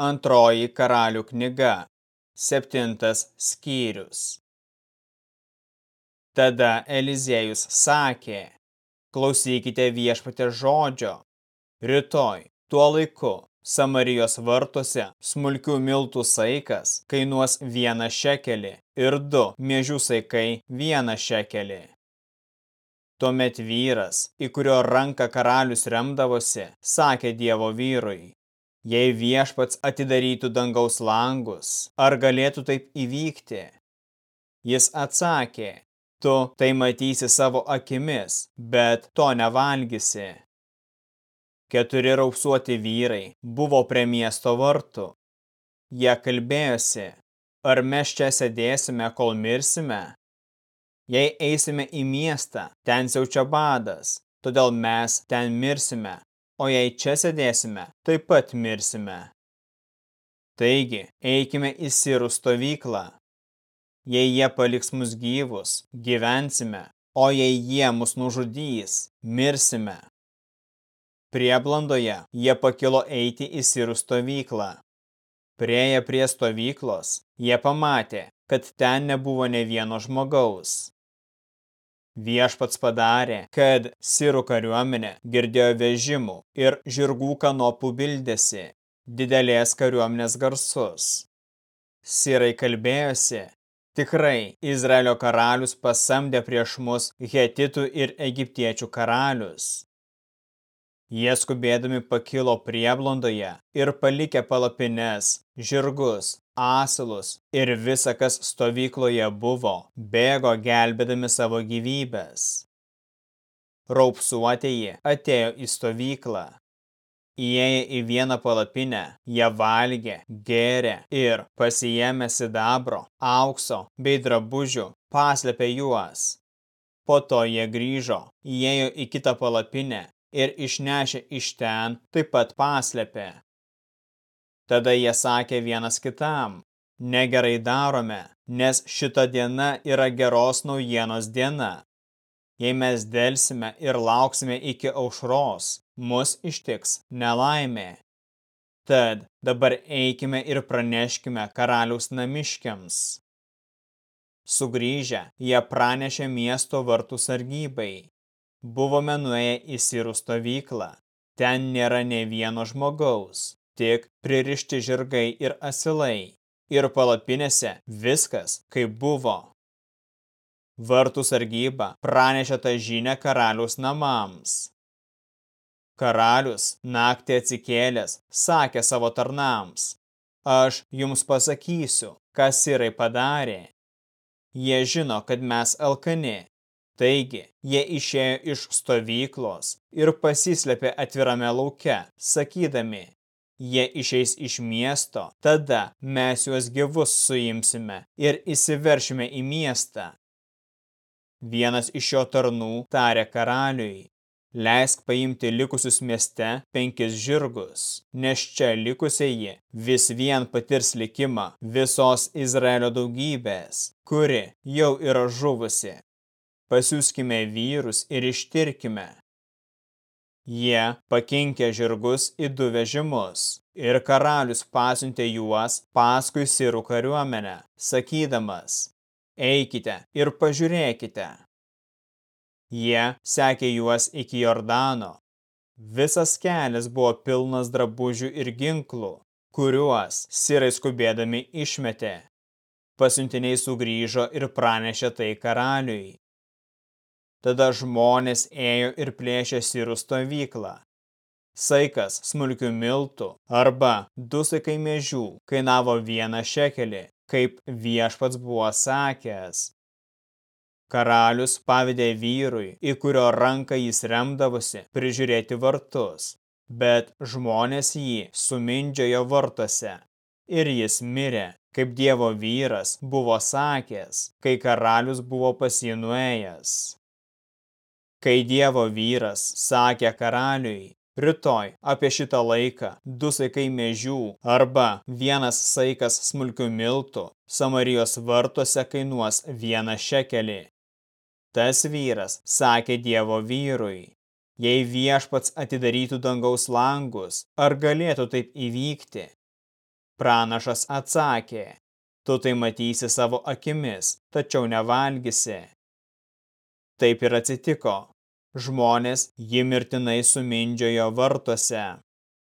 Antroji karalių knyga, septintas skyrius. Tada Eliziejus sakė, klausykite viešpatė žodžio. Rytoj, tuo laiku, Samarijos vartuose smulkių miltų saikas kainuos vieną šekelį ir du miežių saikai vieną šekelį. Tuomet vyras, į kurio ranką karalius remdavosi, sakė Dievo vyrui, Jei viešpats atidarytų dangaus langus, ar galėtų taip įvykti? Jis atsakė, tu tai matysi savo akimis, bet to nevalgysi. Keturi raupsuoti vyrai buvo prie miesto vartų. Jie kalbėjosi, ar mes čia sėdėsime, kol mirsime? Jei eisime į miestą, ten siaučia badas, todėl mes ten mirsime, o jei čia sėdėsime, taip pat mirsime. Taigi, eikime į sirų stovyklą. Jei jie paliks mus gyvus, gyvensime, o jei jie mus nužudys, mirsime. Prieblandoje jie pakilo eiti į sirų stovyklą. Prieję prie stovyklos, jie pamatė, kad ten nebuvo ne vieno žmogaus. Viešpats padarė, kad sirų kariuomenė girdėjo vežimų ir žirgų kanopų bildėsi, didelės kariuomenės garsus. Sirai kalbėjosi, tikrai Izraelio karalius pasamdė prieš mus hetitų ir egiptiečių karalius. Jie skubėdami pakilo prieblondoje ir palikę palapines, žirgus, asilus ir visa, kas stovykloje buvo, bėgo gelbėdami savo gyvybės. Raupsuotieji atėjo į stovyklą. Įėję į vieną palapinę, jie valgė, gėrė ir pasijėmė sidabro, aukso bei drabužių, paslėpė juos. Po to jie grįžo, įėjo į kitą palapinę ir išnešę iš ten taip pat paslėpė. Tada jie sakė vienas kitam, negerai darome, nes šita diena yra geros naujienos diena. Jei mes delsime ir lauksime iki aušros, mus ištiks nelaimė. Tad dabar eikime ir praneškime karaliaus namiškiams. Sugrįžę, jie pranešė miesto vartų sargybai. Buvome nuėję į sirų stovyklą. Ten nėra ne vieno žmogaus, tik pririšti žirgai ir asilai. Ir palapinėse viskas, kaip buvo. Vartų sargyba pranešė tą žinę karalius namams. Karalius naktį atsikėlęs sakė savo tarnams, aš jums pasakysiu, kas sirai padarė. Jie žino, kad mes alkani Taigi, jie išėjo iš stovyklos ir pasislėpė atvirame lauke, sakydami, jie išeis iš miesto, tada mes juos gyvus suimsime ir įsiveršime į miestą. Vienas iš jo tarnų tarė karaliui, leisk paimti likusius mieste penkis žirgus, nes čia likusieji vis vien patirs likimą visos Izraelio daugybės, kuri jau yra žuvusi pasiūskime vyrus ir ištirkime. Jie pakinkė žirgus į du vežimus ir karalius pasiuntė juos paskui sirų kariuomenę, sakydamas, eikite ir pažiūrėkite. Jie sekė juos iki Jordano. Visas kelias buvo pilnas drabužių ir ginklų, kuriuos sirai skubėdami išmetė. Pasiuntiniai sugrįžo ir pranešė tai karaliui. Tada žmonės ėjo ir plėšė sirų stovyklą. Saikas smulkių miltų arba du saikai mėžių kainavo vieną šekelį, kaip viešpats buvo sakęs. Karalius pavedė vyrui, į kurio ranką jis remdavosi, prižiūrėti vartus, bet žmonės jį sumindžiojo vartuose. Ir jis mirė, kaip dievo vyras buvo sakęs, kai karalius buvo pasinuėjęs. Kai Dievo vyras sakė karaliui, rytoj apie šitą laiką du saikai mežių arba vienas saikas smulkių miltų Samarijos vartuose kainuos vieną šekelį. Tas vyras sakė Dievo vyrui, jei viešpats atidarytų dangaus langus, ar galėtų taip įvykti? Pranašas atsakė, tu tai matysi savo akimis, tačiau nevalgysi. Taip ir atsitiko. Žmonės jį mirtinai sumindžiojo vartuose.